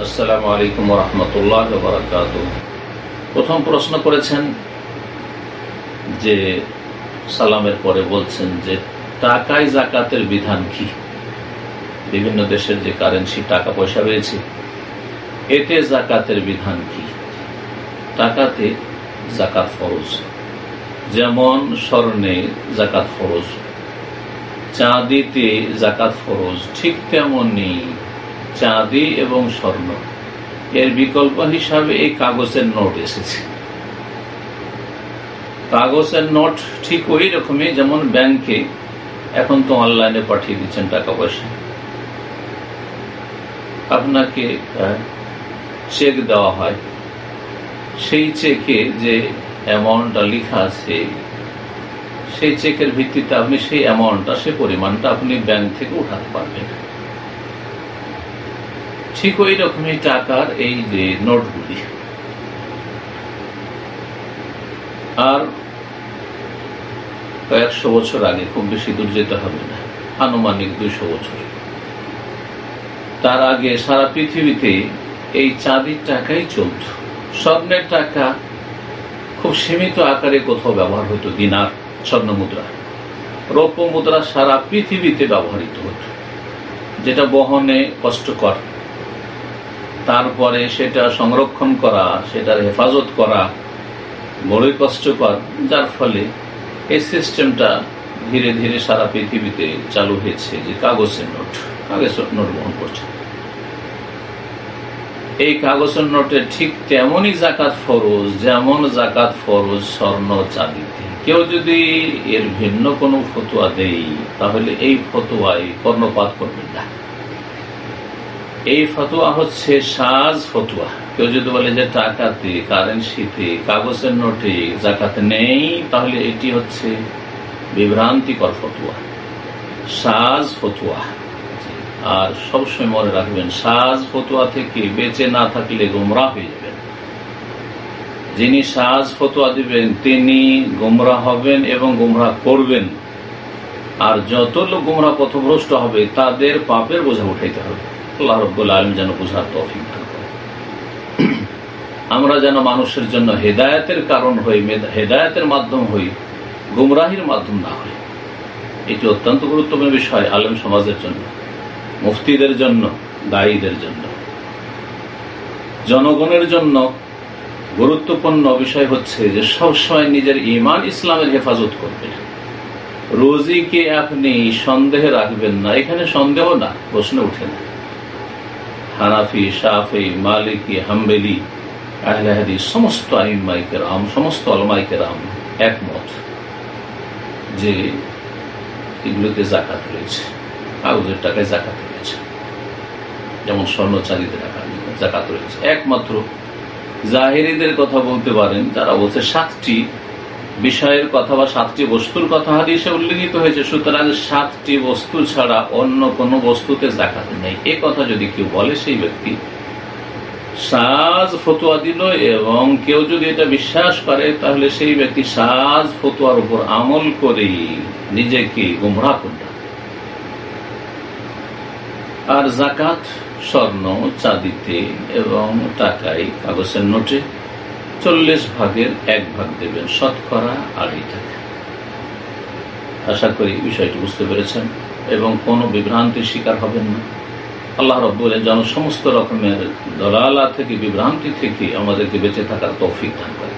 আসসালামু আলাইকুম রহমতুল্লাহ বারকাত প্রথম প্রশ্ন করেছেন যে, সালামের পরে বলছেন যে, টাকায় জাকাতের বিধান কি? বিভিন্ন দেশের যে কারেন্সি টাকা পয়সা রয়েছে, এতে জাকাতের বিধান কি? টাকাতে জাকাত ফরজ। যেমন স্বর্ণে জাকাত ফরজ, চাঁদিতে জাকাত ফরজ, ঠিক তেমনি চাঁদি এবং স্বর্ণ। এর বিকল্প হিসাবে এই কাগজের নোট এসেছে। কাগজের নোট ঠিক ওই রকমই, যেমন ব্যাংকে এখন তো অনলাইনে পাঠিয়ে দিচ্ছেন টাকা পয়সা আপনাকে চেক দেওয়া হয়। সেই চেকে যে অ্যামাউন্টটা লেখা আছে, সেই চেকের ভিত্তিতে আপনি সেই অ্যামাউন্টটা সে পরিমাণটা আপনি ব্যাংক থেকে উঠাতে পারবেন। ঠিক ওই রকমই টাকার এই যে নোটগুলি। আর কয়েকশো বছর আগে খুব বেশি দূর যেতে হবে না, আনুমানিক দুইশো বছর। তার আগে সারা পৃথিবীতে এই চাঁদির টাকাই চলত। স্বর্ণের টাকা খুব সীমিত আকারে কোথাও ব্যবহার হতো, দিনার স্বর্ণ মুদ্রা। রৌপ্য মুদ্রা সারা পৃথিবীতে ব্যবহৃত হতো, যেটা বহনে কষ্টকর। তারপরে সেটা সংরক্ষণ করা, সেটার হেফাজত করা, বড়ই কষ্টকর। যার ফলে এই সিস্টেমটা ধীরে ধীরে সারা পৃথিবীতে চালু হয়েছে যে কাগজের নোট কাগজের নোট বহন করছে। এই কাগজের নোটে ঠিক তেমনই জাকাত ফরজ, যেমন জাকাত ফরজ স্বর্ণ চাঁদিতে। কেউ যদি এর ভিন্ন কোনো ফতুয়া দেই তাহলে এই ফতুয়ায় কর্ণপাত করবেন না। এই ফতুয়া হচ্ছে সাজ ফতুয়া। কেউ যদি বলে যে টাকাতে কারেন্সিতে কাগজের নোটে জাকাত নেই, তাহলে এটি হচ্ছে বিভ্রান্তিকর ফতুয়া। সাজ ফতুয়া। আর সবসময় মনে রাখবেন, সাজ ফতুয়া থেকে বেঁচে না থাকলে গোমরা হয়ে যাবেন। যিনি সাজ ফতুয়া দিবেন, তিনি গোমরা হবেন এবং গোমরা করবেন। আর যত লোক গোমরা পথভ্রষ্ট হবে, তাদের পাপের বোঝা উঠাইতে হবে। আল্লাহ রব্বুল আলম যেন বোঝার তফিক আমরা যেন মানুষের জন্য হেদায়তের কারণ হই হেদায়তের মাধ্যম হই, গুমরাহির মাধ্যম না হই। এটি অত্যন্ত গুরুত্বপূর্ণ বিষয় আলেম সমাজের জন্য, মুফতিদের জন্য, দায়ীদের জন্য। জনগণের জন্য গুরুত্বপূর্ণ বিষয় হচ্ছে যে সবসময় নিজের ইমান ইসলামের হেফাজত করবেন রোজিকে আপনি সন্দেহে রাখবেন না? এখানে সন্দেহ না, প্রশ্ন উঠে না। হানাফি সাফি মালিকি, হাম্বেলি, আহলাহাদি, সমস্ত আইমাইকের আম সমস্ত অলমাইকের আম একমত যে এগুলোতে জাকাত রয়েছে, কাগজের টাকায় জাকাত রয়েছে। যেমন স্বর্ণ চাঁদিতে টাকা জাকাত রয়েছে। একমাত্র জাহেরিদের কথা বলতে পারেন, যারা বলছে সাতটি বিষয়ের কথা বা সাতটি বস্তুর কথা হাদিসে উল্লেখিত হয়েছে, সুতরাং সাতটি বস্তু ছাড়া অন্য কোনো বস্তুতে জাকাত নেই। এ কথা যদি কেউ বলে, সেই ব্যক্তি সাজ ফতুয়া দিল এবং কেউ যদি এটা বিশ্বাস করে, তাহলে সেই ব্যক্তি সাজ ফতুয়ার উপর আমল করে নিজেকে গুমরা করল আর জাকাত স্বর্ণ, চাঁদিতে এবং টাকায় কাগজের নোটে চল্লিশ ভাগের এক ভাগ দেবেন, শতকরা আড়াই টাকা। আশা করি বিষয়টি বুঝতে পেরেছেন এবং কোনো বিভ্রান্তির শিকার হবেন না। আল্লাহ রব্বুল যেন সমস্ত রকমের দলালা থেকে, বিভ্রান্তি থেকে আমাদেরকে বেঁচে থাকার তৌফিক দান করে